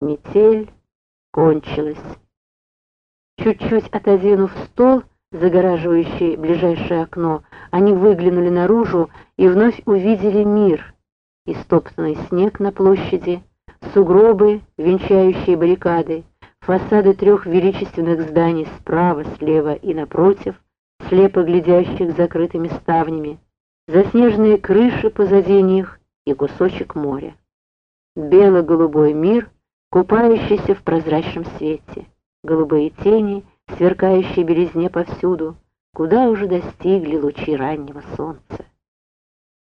Метель кончилась. Чуть-чуть отодвинув стол, загораживающий ближайшее окно, они выглянули наружу и вновь увидели мир. Истоптанный снег на площади, сугробы, венчающие баррикады, фасады трех величественных зданий справа, слева и напротив, слепо глядящих закрытыми ставнями, заснеженные крыши позади них и кусочек моря. Бело-голубой мир, купающийся в прозрачном свете, голубые тени, сверкающие белизне повсюду, куда уже достигли лучи раннего солнца.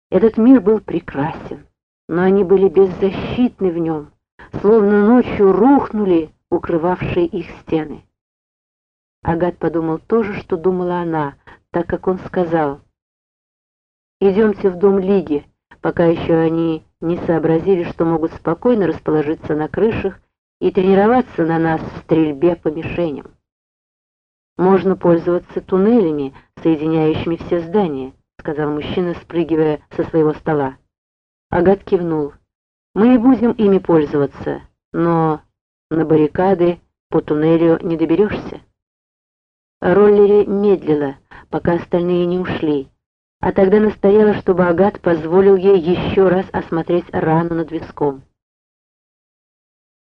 Этот мир был прекрасен, но они были беззащитны в нем, словно ночью рухнули укрывавшие их стены. Агат подумал то же, что думала она, так как он сказал, «Идемте в дом Лиги, пока еще они не сообразили, что могут спокойно расположиться на крышах и тренироваться на нас в стрельбе по мишеням. Можно пользоваться туннелями, соединяющими все здания», сказал мужчина, спрыгивая со своего стола. Агат кивнул. «Мы и будем ими пользоваться, но на баррикады по туннелю не доберешься». Роллери медлила, пока остальные не ушли, а тогда настояла, чтобы Агат позволил ей еще раз осмотреть рану над виском.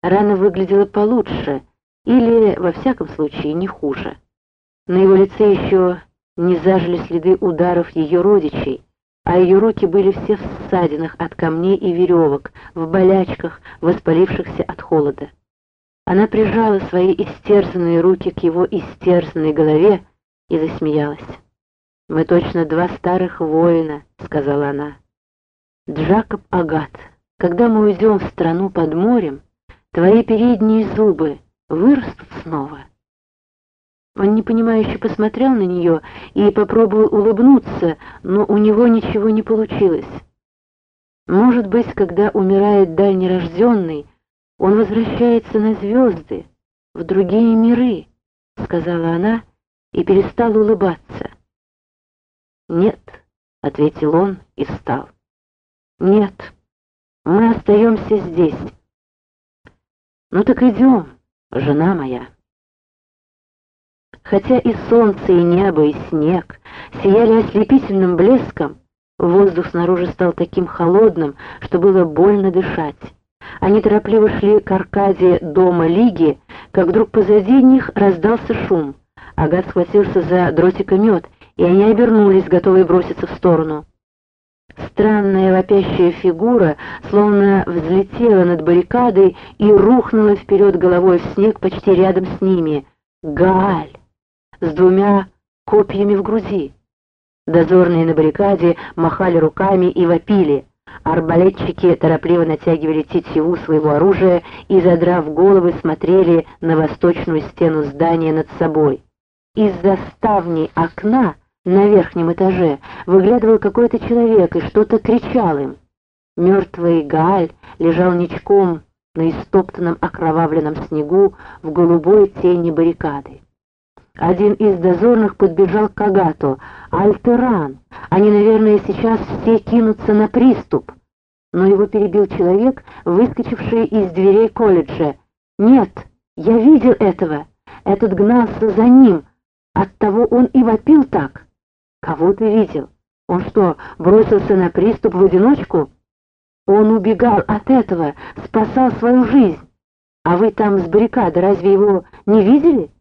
Рана выглядела получше, или, во всяком случае, не хуже. На его лице еще не зажили следы ударов ее родичей, а ее руки были все в ссадинах от камней и веревок, в болячках, воспалившихся от холода. Она прижала свои истерзанные руки к его истерзанной голове и засмеялась. «Мы точно два старых воина», — сказала она. «Джакоб Агат, когда мы уйдем в страну под морем, твои передние зубы вырастут снова». Он непонимающе посмотрел на нее и попробовал улыбнуться, но у него ничего не получилось. Может быть, когда умирает дальнерожденный, он возвращается на звезды, в другие миры, — сказала она и перестала улыбаться. «Нет», — ответил он и встал. «Нет, мы остаемся здесь». «Ну так идем, жена моя». Хотя и солнце, и небо, и снег сияли ослепительным блеском, воздух снаружи стал таким холодным, что было больно дышать. Они торопливо шли к аркаде дома Лиги, как вдруг позади них раздался шум. Агат схватился за дротикомет, и они обернулись, готовые броситься в сторону. Странная вопящая фигура словно взлетела над баррикадой и рухнула вперед головой в снег почти рядом с ними. Гааль! С двумя копьями в груди. Дозорные на баррикаде махали руками и вопили — Арбалетчики торопливо натягивали тетиву своего оружия и, задрав головы, смотрели на восточную стену здания над собой. Из-за ставни окна на верхнем этаже выглядывал какой-то человек и что-то кричал им. Мертвый Гааль лежал ничком на истоптанном окровавленном снегу в голубой тени баррикады. Один из дозорных подбежал к Агату. «Альтеран! Они, наверное, сейчас все кинутся на приступ!» Но его перебил человек, выскочивший из дверей колледжа. «Нет, я видел этого! Этот гнался за ним! Оттого он и вопил так!» «Кого ты видел? Он что, бросился на приступ в одиночку?» «Он убегал от этого, спасал свою жизнь! А вы там с баррикады разве его не видели?»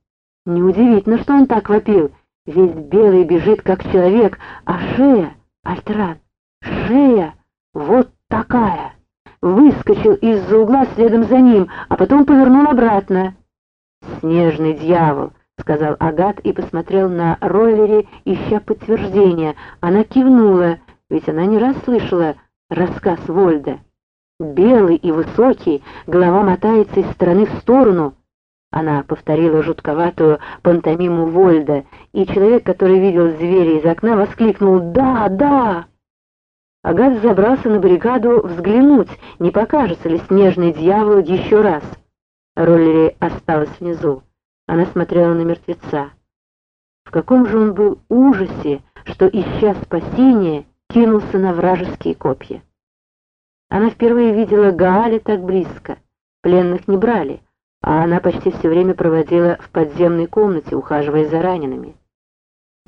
Неудивительно, что он так вопил. Весь белый бежит, как человек, а шея, Альтран, шея вот такая. Выскочил из-за угла следом за ним, а потом повернул обратно. «Снежный дьявол», — сказал Агат и посмотрел на роллере, ища подтверждения. Она кивнула, ведь она не раз слышала рассказ Вольда. Белый и высокий, голова мотается из стороны в сторону — она повторила жутковатую пантомиму Вольда, и человек, который видел зверя из окна, воскликнул «Да, да!». Агат забрался на баррикаду взглянуть, не покажется ли снежный дьявол еще раз. Роллери осталась внизу. Она смотрела на мертвеца. В каком же он был ужасе, что, ища спасения, кинулся на вражеские копья. Она впервые видела Гаали так близко. пленных не брали, а она почти все время проводила в подземной комнате, ухаживая за ранеными.